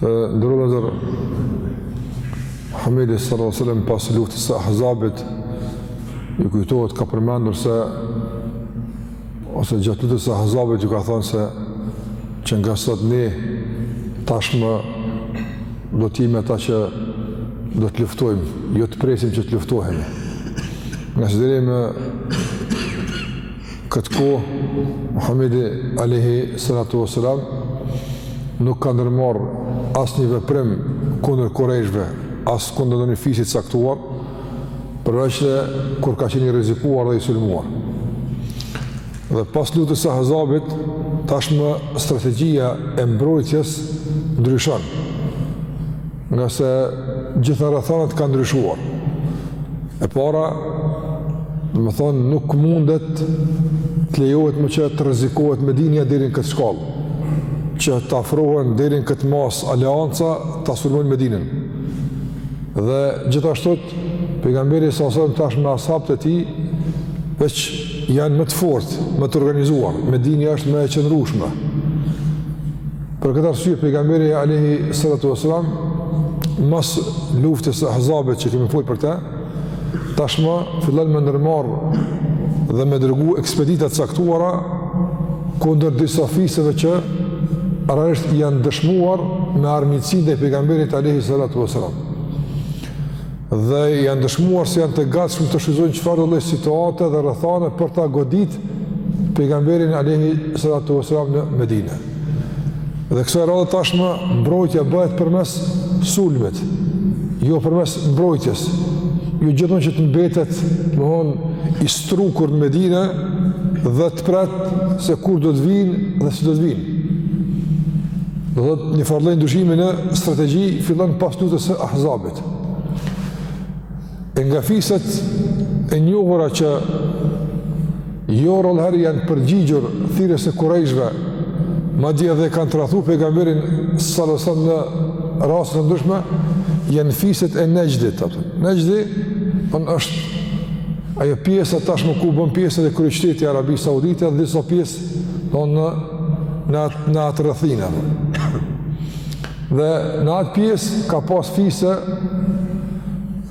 Të nderuar vëllezër, Muhammedi sallallahu sallam pas luftës së Ahzabit, ju kujtohet ka përmendur se, ose gjatë luftës së Ahzabit, ju ka thonë se, që nga sot ne, tashmë, do të jemi ata që do të luftojmë, jo të presim që të luftohemi. Ngase deri më Këtë kohë, Muhammedi alayhi salatu wasalam nuk ka ndërmarrë asnjë veprim kundër kurejshëve, as kundër ndonjë fisi të caktuar, përveçse kur ka qenë i rrezikuar dhe i sulmuar. Dhe pas luftës së Ahzabit, tashmë strategjia e mbrojtjes ndryshon. Ngase gjitha rrethanat kanë ndryshuar. E para, domethënë nuk mundet të lejohet më që të rrezikohet Medinja deri në këtë shkallë, që të afrohen deri në këtë masë aleanca ta sulmojnë Medinën. Dhe gjithashtu pejgamberi sallallahu sallam tash me ashabët e tij veç janë më të fortë, më të organizuar, Medinja është më e qëndrueshme. Për këtë arsye pejgamberi alayhi salatu wasalam mas luftës së Ahzabit që kemi folur për të, tashmë fillon me ndërmarr dhe me dërgu ekspedita të caktuara kundër disa fiseve që realisht janë dëshmuar me armiqësi ndaj pejgamberit alayhi salatu wasalam. Dhe janë dëshmuar se janë të gatshëm të shfrytëzojnë çfarëdo lloj situate dhe rrethane për ta godit pejgamberin alayhi salatu wasalam në Medinë. Dhe kësaj radhe tashmë mbrojtja bëhet përmes sulmit, jo përmes mbrojtjes. Jo gjithmonë që të mbetet, domethënë i strukur në Medinë dhe të pret se kur do të vijnë dhe si do të vijnë. Domethënë një farë lloj ndryshimi në strategji fillon pas luftës së Ahzabit. E nga fiset e njohura që jo rrallëherë janë përgjigjur thirrjes së kurejshëve, madje edhe e kanë tradhtu pejgamberin sallallahu sallam në raste të ndryshme, janë fiset e Nexhdit. Nexhdi, domethënë, është ajo pjesa tashmë ku bën pjesë dhe kryeqyteti i Arabisë Saudite dhe disa pjesë në, në, në atë rrethinë. Dhe në atë pjesë ka pas fise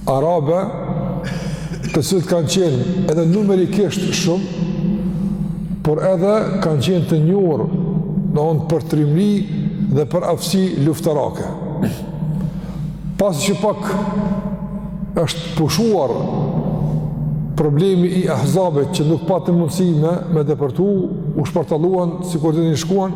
arabe të cilët kanë qenë edhe numerikisht shumë, por edhe kanë qenë të njohur, domethënë, për trimëri dhe për aftësi luftarake. Pasi që pak është pushuar problemi i Ahzabit që nuk patën mundësi me, me depërtu, u shpartalluan, sikur e dini shkuan,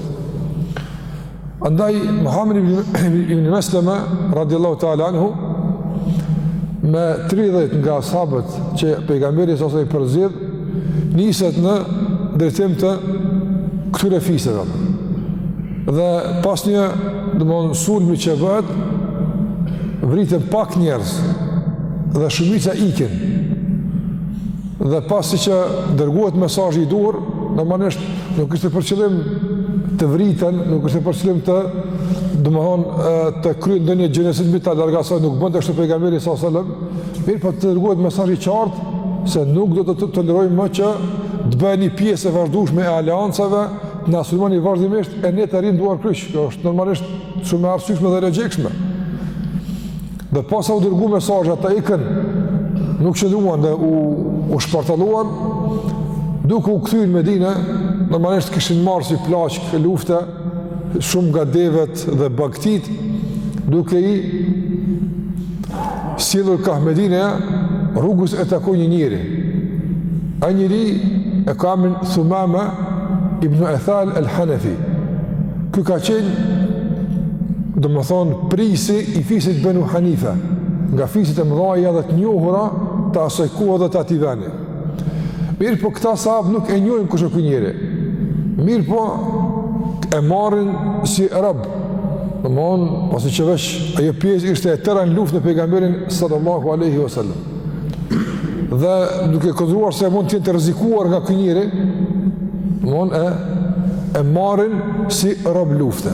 Andaj, Muhammed ibn Mesleme, radiallahu ta'ala anhu, me 30 nga sahabët që pejgamberi s.a.s. i përzgjedh, niset në drejtim të këtyre fiseve. Dhe pas një, domethënë sulmi që bëhet, vriten pak njerëz dhe shumica ikin. Dhe pasi që dërgohet mesazhi i duhur, normalisht nuk është për qëllim të vriten, nuk është për qëllim të domethënë të kryhet ndonjë gjenocid mbi ta larg asaj nuk bënte kështu pejgamberi s.a. selam, mirëpo të dërgohet mesazh i qartë se nuk do të tolerojmë më që të bëheni pjesë e vazhdueshme e aleancave, të na sulmoni vazhdimisht e ne të rrimë duar kryq, kjo është normalisht Shumë e arsyshme dhe e logjikshme. Dhe pasi u dërgu mesazhi ata ikën nuk qëndruan dhe u u shpartalluan duke u kthyer në Medinë, normalisht kishin marrë si plaçkë lufte shumë nga devet dhe bagëtitë duke i Sjellur kah Medine, rrugës e takojnë një njeri. Ai njeri e ka emrin Thumama ibn Ethal el Hanefi. Ky ka qenë, domethënë, prijësi i fisit Benu Hanife, nga fiset e mëdhaja dhe të njohura të asaj kohe dhe të atij vendi. Mirëpo këta sahabë nuk e njohin kush është ky njeri. Mirëpo e marrin si rob. Domethënë, pasi që veç, ajo pjesë ishte e tëra në luftë me pejgamberin sallallahu aleyhi wa sallam. Dhe duke konsideruar se mund të jenë të rrezikuar nga ky njeri, domethënë e, e marrin si rob lufte.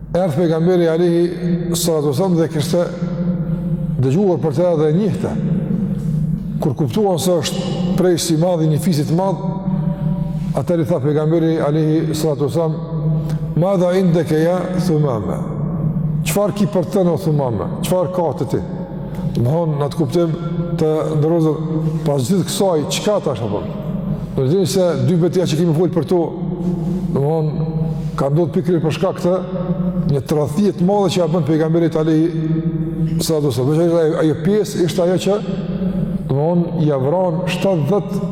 Erdhi pejgamberi alejhi salatu wa selam dhe kishte dëgjuar për të edhe e njihte. Kur kuptuan se është prijës i madh i një fisi të madh, atëherë i tha pejgamberi alejhi salatu wa selam, madha indeke ja thumame. Çfarë ki për të thënë thumame? Çfarë ka te ti? Në hënë, në të kuptim të ndërëzër, pas gjithë kësaj, që ka ta është apër? Në gjithë se dy beteja që kemi folë për to, në hënë, ka ndodhë pikri për shka këtë, një të rëthijet madhe që ja bëndë pejgamberit Alehi, së dhe dosë, veç e ajo pjesë, ishte ajo që, në hënë, ja vranë 70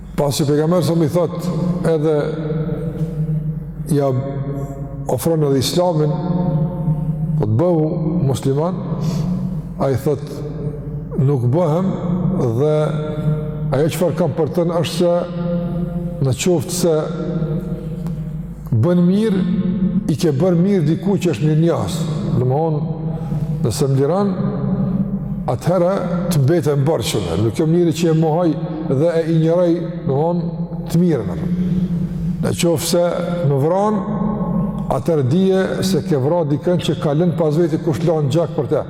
Pasi që pejgamberi s.a.s. i thotë edhe ia ofron edhe islamin, po të bëhu musliman, ai thotë nuk bëhem dhe ajo çfarë kam për të thënë është se në qoftë se Bën mirë, i ke bërë mirë dikujt që është mirënjohës. Domethënë, nëse më liron, atëherë të mbete borxh. Nuk jam njeri që e mohoj dhe e injoroj, domethënë, të mirën. Në qoftë se më vran, atëherë dije se ke vra dikën që ka lënë pas veti kush lan gjak për te.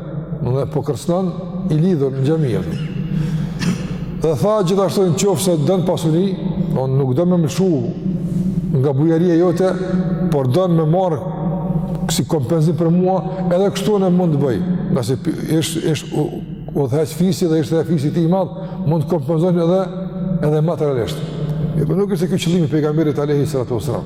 Dhe po kërcënon i lidhur në xhami. Dhe tha gjithashtu në qoftë se don pasuni, nuk don me më lëshu nga bujaria jote, por don me marrë si kompenzim për mua, edhe kështu ne mund të bëjmë, ngase ish, ish, u, udhëheqës fisi dhe ishte dhe fisi i tij i madh, mund të kompenzonin edhe, edhe materialisht. E po nuk ishte ky qëllimi i pejgamberit alejhi salatu selam.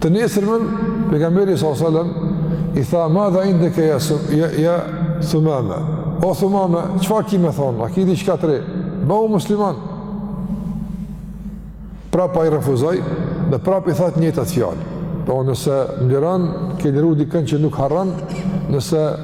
Të nesërmën, pejgamberi s.a.s. i tha, madha indeke ja, ja, ja Thumame. O Thumame, çfarë ki me thonë, a ki diçka të re? Bëhu musliman. Prapë ai refuzoi dhe prapë i tha të njëjtat fjalë. Po nëse më liron, ke liru dikën që nuk harron, nëse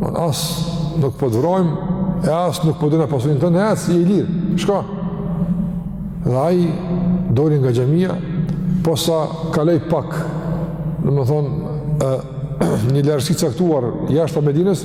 Ne as nuk po të vrajmë, e as nuk po dojna pasurinë tënde, hec, je i lirë, shko? Dhe ai doli nga xhamia, posa kaloi pak, domethonë, një largësi të caktuar jashtë Medinës,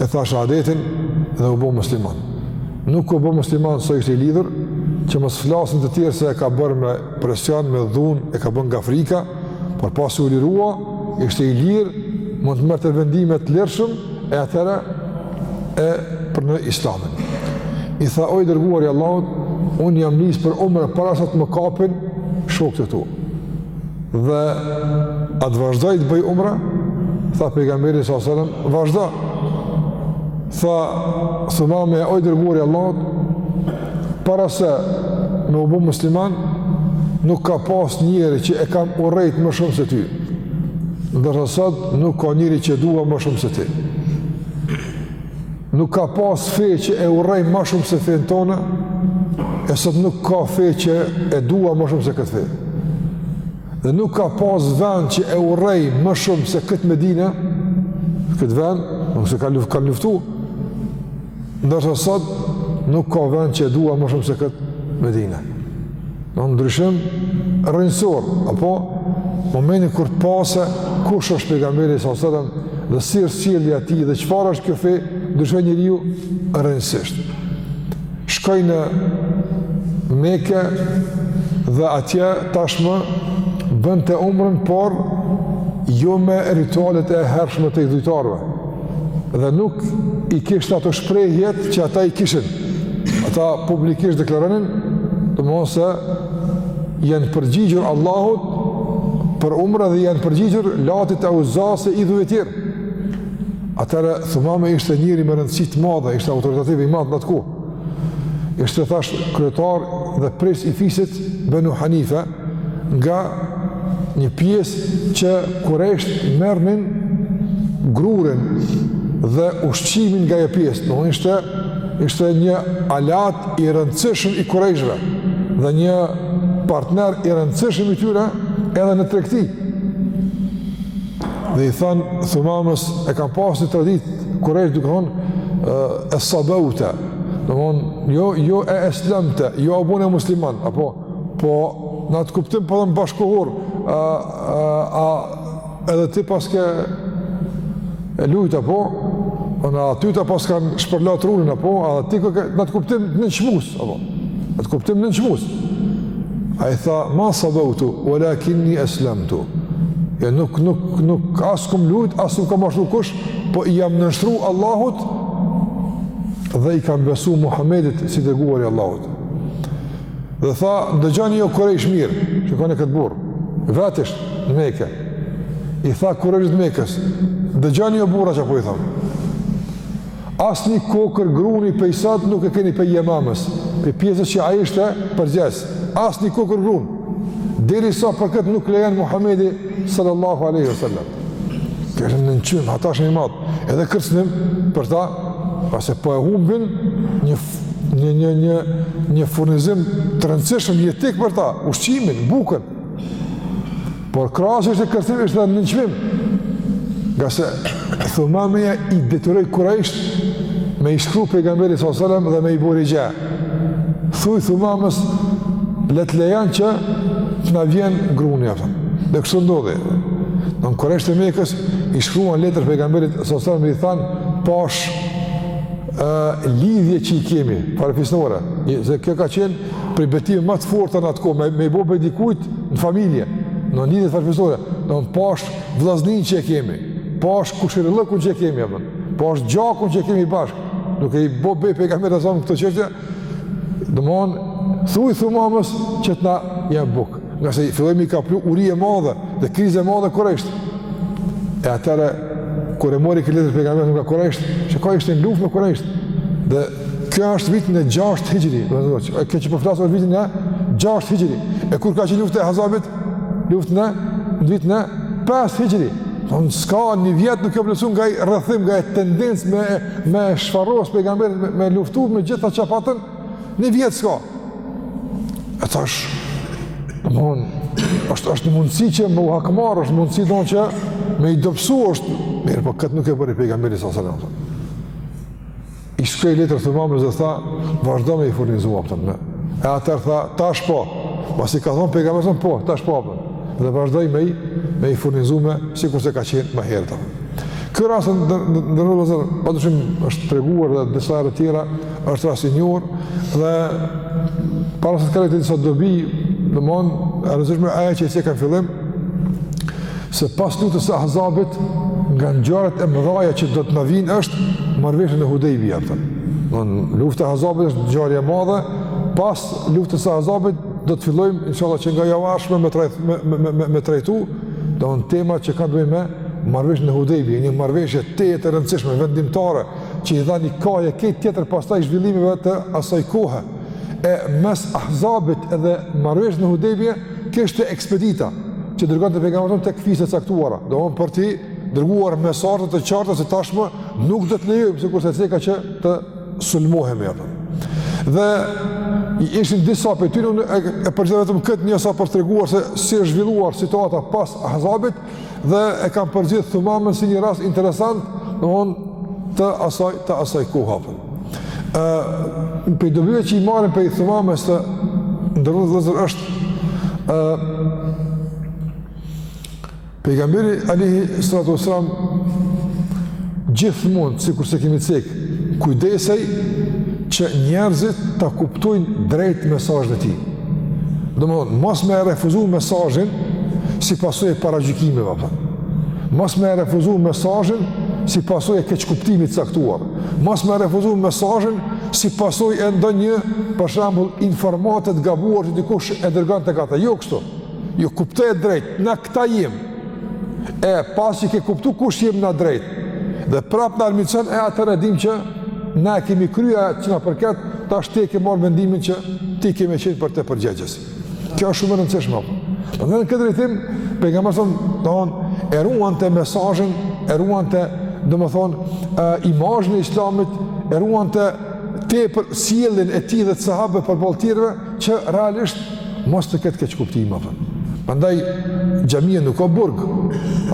E tha shehadetin dhe u bo musliman. Nuk u bo musliman sa ishte i lidhur, që mos flasin të tjerë se e ka bërë me presion, me dhunë, e ka bërë nga frika, por pasi u lirua, ishte i lirë, mund të merrte vendimet lirëshëm, e atëherë e pranoi islamin. I tha o i dërguari i Allahut, unë jam nis për umre, para se të më kapin, shokët e tu. Dhe a të vazhdoj të bëj umre? Tha pejgamberi s.a.s., vazhdo. Tha Thumame, o i dërguari i Allahut, para se me u bo musliman, nuk ka pas njeri që e kam urrejt më shumë se ty. Ndërsa sot nuk ka njeri që e dua më shumë se ty. Nuk ka pas fe që e urrej ma shumë se fenë tënde, e sot nuk ka fe që e dua ma shumë se këtë fe. Dhe nuk ka pas vend që e urrej ma shumë se këtë Medine, këtë vend, ngase ka, luf, ka luftu, ndërsa sot nuk ka vend që e dua ma shumë se këtë Medine. Një ndryshim rrënjësor, apo momentin kur e pa se kush është pejgamberi s.a.s., dhe si është sjellja e tij, dhe çfarë është kjo fe, ndryshoi njeriu, rrënjësisht. Shkoi në Meke dhe atje tashmë bënte umrën, por jo me ritualet e hershme të idhujtarëve. Dhe nuk i kishte ato shprehjet që ata i kishin. Ata publikisht deklaronin, domethënë se janë përgjigjur Allahut për umra dhe janë përgjigjur latit e uzasë e idhujve të tjerë. Atëherë, Thumame ishte njeri me rëndësi të madhe, ishte autoritativ i madh në atë kohë. Ishte thash kryetar dhe prijës i fisit Benu Hanife, nga një pjesë që kurejshët merrnin grurin dhe ushqimin nga ajo pjesë, domethënë ishte, ishte një aleat i rëndësishëm i kurejshve dhe një partner i rëndësishëm i tyre edhe në tregti. Dhe i thanë, thumamës, e kanë pas një traditë, kurejsh duke thënë, e sabaute, domethënë jo, jo e eslemte, jo a u bone musliman, apo, Po, në atë kuptim po domethënë bashkëkohor, a, a, a, edhe ti paske lujt, apo, po na ty ta paskan shpërla trunin, apo, edhe ti këke, në atë kuptim nënçmues, apo, në atë kuptim nënçmues. Ai tha, ma sabeutu, ua lakinni eslemtu, e nuk, nuk, nuk, as s'kam lujt, as nuk kam ashtu kush, po i jam nënshtru Allahut, dhe i kam besu Muhammedit si i dërguar i Allahut. Dhe tha, dëgjoni jo kurejsh mirë, çka u thotë ky burrë, vetisht në Mekë. I tha kurejshit mekes, dëgjoni jo burra çka po ju thom. Asnjë kokërr gruni prej sot nuk e keni prej Jemamës, prej pjesës që ai ishte përgjegjës. Asnjë kokërr grunë. Derisa për këtë nuk lejon Muhammedi sallallahu aleyhi sallam. Ky një nënçmim, jashtëzakonisht i madh. Edhe kërcënim për ta, ose po e humbin një një një një një furnizim të rëndësishëm jetik për ta, ushqimin, bukën. Por krahas që është kërcënim, është edhe nënçmim. Ngase thumameja i detyroi kurejshët me i shkru pejgamberit s.a.s. dhe me i bo rixha. Thuj thumamës, le të lejon që të na vjen gruni, ja, dhe kështu ndodhi. Domethënë kurejshët e Mekës, i shkruan letër pejgamberit s.a.s. dhe i thanë, pash ë lidhjet që i kemi farefisnore, se kjo ka qenë prej betimeve më të forta në atë kohë, me me i bo be dikujt në familje, në lidhjet farefisnore, domethënë pash vëllazninë që e kemi, pash kusherillëkun që e kemi apo, pash gjakun që e kemi bashkë, duke i bo be pejgamberit në këto çështje, Domethënë, thuj Thumamës që të na jap bukë. Ngase filloi me i kaplu uri e madhe dhe krizë e madhe kurejshët. E atëherë, kur e mori këtë letër pejgamberi nga kurejshët, që ka ishte në luftë me kurejshët. Dhe kjo është vitin e gjashtë hijri. E kjo që po flas po është vitin e gjashtë hijri. E kur ka qenë lufta e Ahzabit? Lufta në, në vitin e pestë hijri. Domethënë s'ka një vjet, nuk është plotësu nga ai rrethim, nga ajo tendencë me me shfarros pejgamberin me, me luftu me gjitha që patën një vjet s'ka e tash domethonë, është, është një mundësi që me u hakmarr është mundësi domethonë që me i dobësu është mirëpo këtë nuk e bëri pejgamberi alejhi selam i shkroi letër Thumamës dhe tha vazhdo me i furnizu a kupton, e atëherë tha tash po pasi ka thonë pejgamberi po tash po a kupton. dhe vazhdoi me i, me i furnizu me sikurse ka qenë më herët. Ky rast të nderuar vëllezër, pa dyshim është treguar dhe disa herë tjera, është rast i njohur dhe para se të kaloj te disa dobi, domethonë, e rëndësishme ajo që e ceka në fillim, se pas luftës së Ahzabit, nga ngjarjet e mëdhaja që do të na vijnë është marrëveshja në Hudejbi, lufta e Ahzabit është ngjarje e madhe, pas luftës së Ahzabit, Do të fillojmë inshallah që nga java e ardhshme me trajt me me me me, me trajtu, domethonë tema që kanë të bëjnë me marrëveshje në Hudejbi, një marrëveshje tejet të rëndësishme vendimtare që i dha një kahje krejt tjetër pastaj zhvillimeve të asaj kohe. E mes Ahzabit edhe marrëveshjes në Hudejbi kishte ekspedita që dërgonte pejgamberi tek fise të caktuara, domethonë për t'i dërguar mesazhe të qarta se tashmë nuk do të lejojmë sikurse ceka që të sulmohemi a kupton. Dhe ishin disa prej tyre unë e përzgjodha vetëm këtë një sa për të treguar se si është zhvilluar situata pas Ahzabit dhe e kam përzgjedh Thumamën si një rast interesant domethonë të asaj, të asaj kohe a kupton. E prej dobive që i marrim prej Thumamës të nderuar vëllezër është e, Pejgamberi alejhi salatu ve selam gjithmonë, sikurse kemi cek, kujdesej që njerëzit ta kuptojnë drejt mesazhin e tij. Domethonë, mos me e refuzu mesazhin si pasojë e paragjykimeve, apo mos me e refuzu mesazhin si pasojë e keqkuptimit të caktuar, mos me e refuzu mesazhin si pasojë e ndonjë, për shembull, informate të gabuar që dikush e dërgon tek ata, jo kështu. Jo kuptoje drejt, na këta jem. E pasi ke kuptu kush jem na drejt. Dhe prap na armiqëson e atëherë e dimë që na e kemi kry atë që na përket, tash ti e ke marrë vendimin që ti ke me qenë për te përgjegjës. Kjo është shumë e rëndësishme. Edhe në këtë drejtim, pejgamberi alejhi selam, domethonë, e ruante mesazhin, e ruante, domethonë, imazhin e islamit, e ruante tepër sjelljen e tij dhe të sahabëve përballë të tjerëve, që realisht mos të ketë keqkuptime a kupton. Prandaj xhamia nuk ka burg.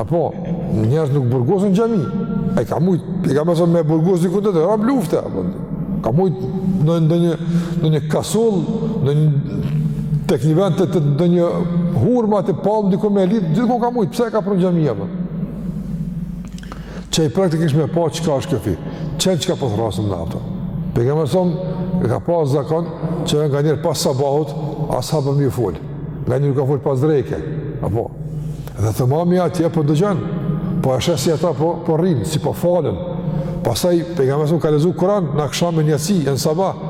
Apo njerëzit nuk burgosen në xhami. Ai ka mujt, pejgamberi alejhi selam me burgos diku tjetër, rob lufte apo. Ka mujt në ndonjë në një kasolle, në një tek një vend te te ndonjë hurma te palma diku me e lidh, gjithkund ka mujt, pse e ka pru në xhami apo. Që ai praktikisht me pa çka është kjo fe, që në çka po thrrasin në ato. Pejgamberi alejhi selam e ka pas zakon që nganjëherë pas sabahut, as'habëve me u fol, nganjëherë ka fol pas dreke, apo. Dhe Thumameja atje po dëgjon, po e sheh si ata po, po rrinë, si po falen. Pastaj, pejgamberi alejhi selam ka lexu Kuran, në aksham e n'jaci, e në sabah,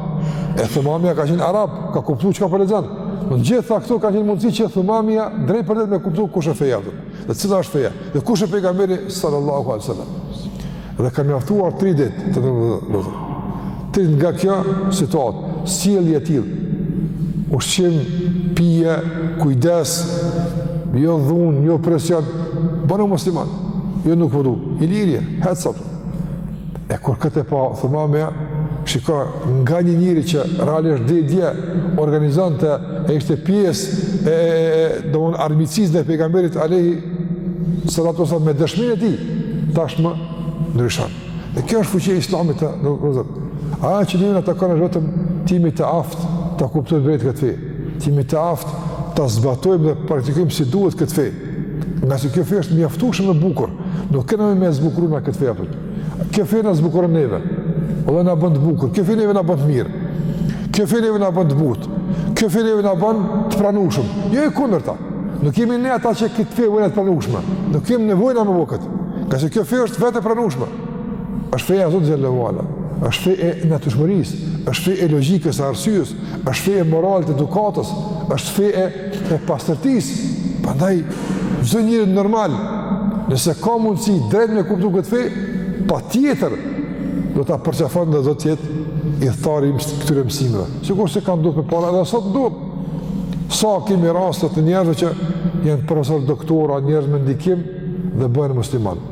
e Thumameja ka qenë arab, ka kuptu çka po lexon. Të gjitha këto kanë qenë mundësi që Thumameja drejtpërdrejt me kuptu kush është feja, domethënë. Dhe cila është feja? Dhe kush është pejgamberi sallallahu alaihi wasallam? Dhe kanë mjaftuar 3 ditë, të nderuar. Tri ditë nga kjo situatë, sjellje e tillë. Ushqim, pije, kujdes, jo dhunë, jo presion, bënu musliman. Jo nuk po du, i lirë je, hec E kur këtë e pa Thumameja, shiko, nga një njeri që realisht deri dje organizonte e ishte pjesë e, e, e domethënë armiqësisë ndaj pejgamberit alejhi salatu ve selam, me dëshminë e tij, tashmë ndryshon. Dhe kjo është fuqia e islamit, vëllezër. Ajo që neve na takon është vetëm të jemi të aftë ta kuptojmë drejt këtë fe, të jemi të aftë ta zbatojmë dhe praktikojmë si duhet këtë fe. Ngase kjo fe është mjaftushëm e bukur, nuk kena me e zbukuru na këtë fe apet. Kjo fe na zbukuron neve, Allah na bën të bukur, kjo fe neve na bën të mirë, kjo fe neve na bën të butë, kjo fe neve na bën të pranushëm. Jo e kundërta, nuk jemi ne ata që këtë fe e bëjmë të pranushme, nuk kemi nevojë na me bo këtë, ngase kjo fe është vetë e pranushme. është feja e Zotit xhele ve ala, është fe e natyrshmërisë, është fe e logjikës, arsyes, është fe e moralit, edukatës, është fe e, e pastërtisë, prandaj, çdo njeri normal, nëse ka mundësi drejt me kuptu këtë fe, patjetër, do ta përqafon dhe do të jetë ithtar i këtyre mësimeve. Sikurse kanë duhet përpara, edhe sot duhet. Sa kemi raste të njerëzve që janë profesorë doktora, njerëz me ndikim dhe bëhen muslimanë.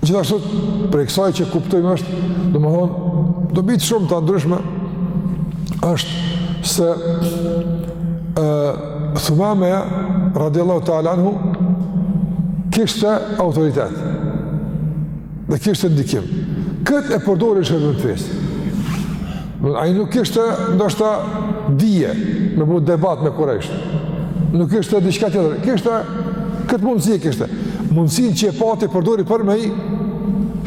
Gjithashtu, prej kësaj që kuptojmë është, domethënë, dobitë shumë të ndryshme, është se e, Thumameja, radiallahu ta'ala anhu, kishte autoritet dhe kishte ndikim. Këtë e përdori në shërbim të fesë. Do ai nuk kishte ndoshta dije me bo debat me kurejshët. Nuk kishte diçka tjetër. Kishte këtë mundësi e kishte. Mundësinë që e pati përdori për me i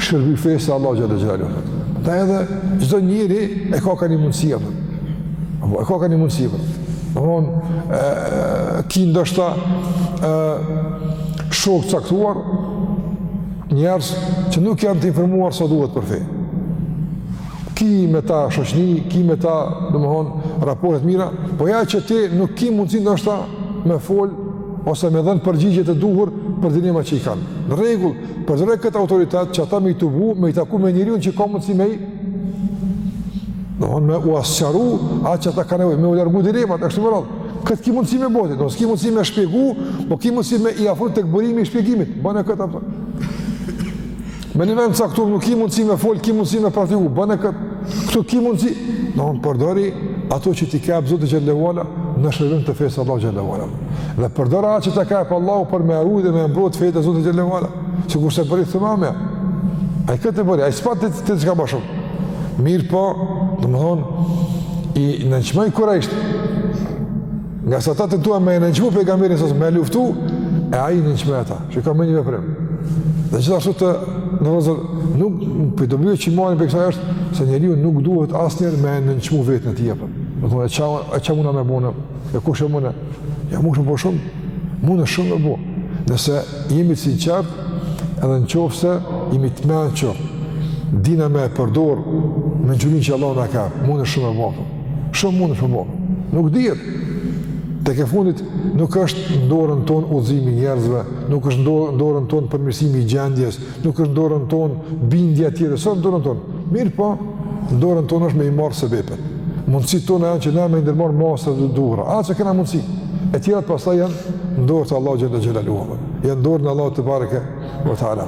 shërbi fesë Allah xhele xhelaluhu. Ta edhe çdo njeri e ka ka një mundësi e për. Apo e ka ka një mundësi e për. Domethënë, ki ndoshta shokë të caktuar, njerëz që nuk janë të informuar sa duhet për fe. Ki me ta shoqni, ki me ta, domethënë, raporte të mira, po ja që ti nuk ki mundësi ndoshta me fol, ose me dhënë përgjigje të duhur për dilema që i kanë. Në rregull, përdore këtë autoritet që ata me i tubu, me i taku me njeriun që ka mundësi me i, domethënë, me ua sqaru atë që ata kanë nevojë, me ua largu dilemat, e kështu me radhë. Këtë ki mundësi me bo ti, nëse s'ki mundësi me shpjegu, po ki mundësi me i afru tek burimi i shpjegimit, bëne këtë apo. Në një vend të caktuar nuk ki mundësi me fol, ki mundësi me praktiku, bëne këtë, këtë ki mundësi, domethënë përdore atë që t'i jep Zoti xhel-le ve ala në shërbim të fesë Allahut xhel-le ve ala. Dhe përdore atë që t'i jep Allahu për me e rujt dhe me mbrojt fenë e Zotit xhel-le ve ala, sikurse bëri Thumame. A i këtë të bëri, a i spat të të të ka ma shumë. Mirëpo, domethënë, i nënçmoi kurejshët, ngase ata tentuan me nënçmu pejgamberin, me luftu, e ai i nënçmoi ata. Që ka me një veprim. Dhe gjithashtu të nderuar vëllezër, një prej dobive që i marrim prej kësaj është, se njeriu nuk duhet asnjëherë me nënçmu veten të jepën. Domethënë, e çka muna me bo une, e kush jam une, jo, munesh me bo shumë, munesh shumë me bo. Nëse jemi të sinqertë, edhe në qoftë se jemi të mençur, dina me e përdorë, mençurinë që Allahu na ka, munesh shumë me bo. Shumë mundesh me bërë. Nuk dihet. Tek e fundit, nuk është n'dorën tonë udhëzimi i njerëzve, nuk është n'dorën tonë përmirësimi i gjendjes, nuk është n'dorën tonë bindja e tjerëve, s'është n'dorën tonë. Mirëpo, n'dorën tonë është me i marrë sebepet. Mundësitë tona janë që ne me i ndërmarrë masat e duhura. Aq sa kena mundësi. E tjerat pastaj janë n'dorë të Allahut xhel-le xhelaluhu. Janë n'dorën e Allahut tebareke ve teala.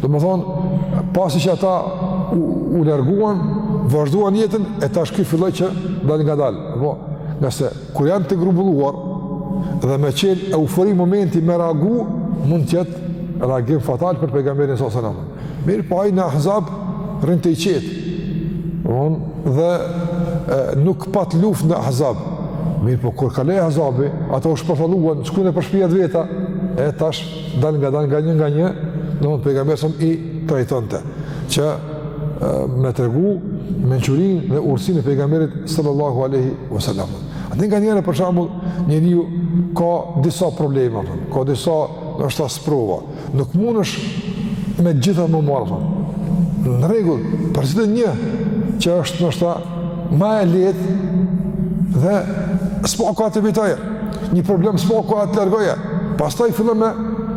Domethënë, pasi që ata u, u larguan, vazhduan jetën, e tash ky filloi që dalëngadalë. Apo, ngase kur janë të grumbulluar, dhe me qenë eufori e momentit me reagu, mund të jetë reagim fatal për pejgamberin alejhi selam. Mirëpo ai në Ahzab rrinte i qetë. Domethënë, dhe e, nuk pat luftë në Ahzab. Mirëpo kur kaloi Ahzabi, ata u shpartalluan, shkun nëpër shpijat e veta, e tash dalëngadalë nga një nga një, domethënë pejgamberi i trajtonte që me tregu mençurinë dhe urtësinë e pejgamberit sallallahu alaihi wasallam. Atë nganjëherë për shembull, njeriu ka disa probleme, ka disa ndoshta sprova. Nuk mundesh me gjitha me u marrë. Në rregull, përzgjidhe një që është ndoshta Ma e lehtë dhe së paku atë evitoje, një problem së paku atë largoje. Pastaj fillon me,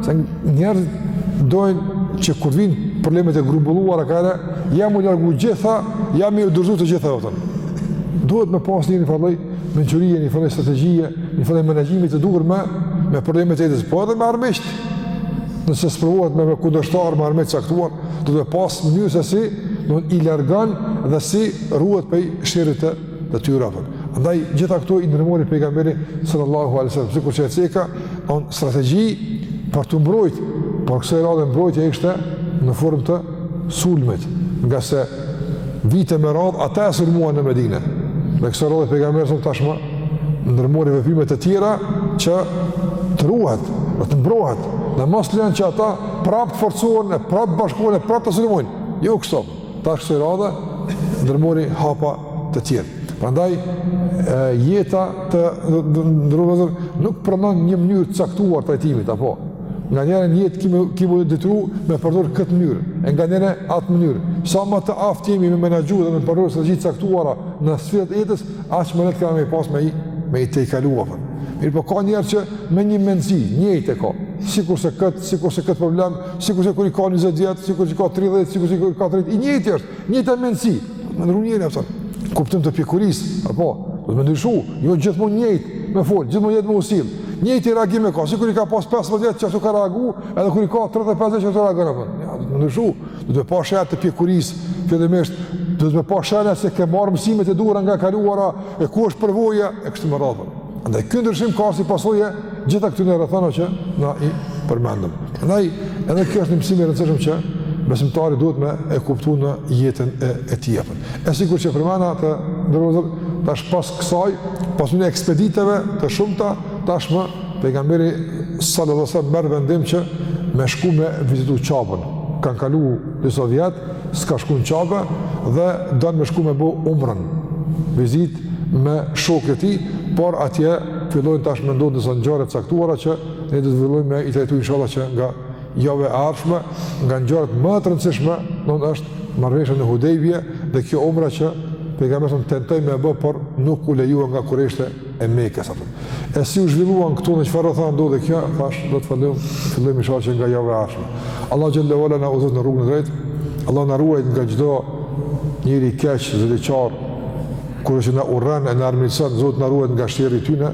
se njerëzit dojnë që kur vijnë problemet e grumbulluara e kanë, ja me u largu gjitha, ja me iu dorëzu të gjithave, dhe duhet me pas një një farë lloj mençurie, një farë lloj strategjie, një farë lloj menaxhimi të duhur me, me problemet e jetës, po edhe me armiqtë, nëse sprovohet me me kundërshtar me armiq t'caktuar, duhet pas mënyrë se si do i largon dhe si ruhet prej sherrit të, të tyre. Po. Andaj, gjitha këto i ndërmori pejgamberi sallallahu alejhi selam, sikur që e ceka, jon strategji për t'u mbrojt, por kësaj radhe mbrojtja ishte në formë të sulmit, ngase vite me radhë ata e sulmuan në Medine. Dhe kësaj radhe pejgamberi alejhi selam tashmë ndërmori veprime të tjera që të ruhet, dhe të mbrohet, dhe mos të lenë që ata prapë të forcohen, e prapë të bashkohen, e prapë ta sulmojnë. Jo kështu, tash kësaj radhe ndërmori hapa të tjerë. Prandaj jeta të nderuar vëllezër nuk pranon një mënyrë të caktuar të trajtimit apo Nganjëherë në jetë jemi, jemi të detyru me përdor këtë mënyrë, e nganjëherë atë mënyrë. Sa më të aftë jemi me menaxhu dhe me përdor strategji t'caktuara në sfidat e jetës, aq më lehtë kemi me i pas me i, me i tejkalu. Po. Mirëpo ka njerëz që me një mendësi, njëjtë e ka, sikurse këtë, sikurse këtë problem, sikurse kur i ka 20 vjet, sikurse i ka 30, sikurse i ka 30, i njëjtë është, e njëjta mendësi, me ndërru njeri, a kupton, n'kuptim të pjekurisë, apo, duhet me ndryshu, jo gjithmonë njëjtë me fol, gjithmonë njëjtë me u sill, njëjti reagim e ka, sikur i ka pas 15 vjet qashtu ka reagu, edhe kur i ka 35 vjet qashtu reagon, kupton. Jo, duhet me ndryshu, duhet me pas shenja të pjekurisë, fillimisht, duhet me pas shenja se ke marrë mësimit e duhura nga e kaluara, e ku është përvoja, e kështu me radhë. Andaj, ky ndryshim ka si pasojë gjitha këto rrethana që na i përmendëm. Andaj, edhe kjo është një mësim i rëndësishëm që besimtari duhet me e kuptu në jetën e, e tij. E sikur që përmenda të nderuar vëllezër, tash pas kësaj, pas një ekspeditave të shumta, tashmë pejgamberi sallallahu alejhi selam merr vendim që me shku me vizitu Qabën. Kanë kalu disa vjet, s'ka shku në Qabe dhe don me shku me bo umrën, vizitë me shokët e tij, por atje fillojnë tash me ndodh disa ngjarje t'caktuara që ne do të fillojmë me i trajtu inshallah që nga java e ardhshme nga ngjarjet më të rëndësishme, domethënë është marrëveshja në Hudejbije dhe kjo umra që pejgamberi alejhi selam tentoi me bë por nuk u lejua nga kurejshët e Mekës apo. E si u zhvilluan këto në çfarë rrethana ndodhi kjo? Tash do të fillojmë fillojmë inshallah që nga java e ardhshme. Allahu xhelle ve ala na udhëzon në rrugën e drejtë. Allahu na ruajt nga çdo njeri i keq, ziliqar, kush na urren e na armiqson, Zoti na ruajt nga sherri i tyre.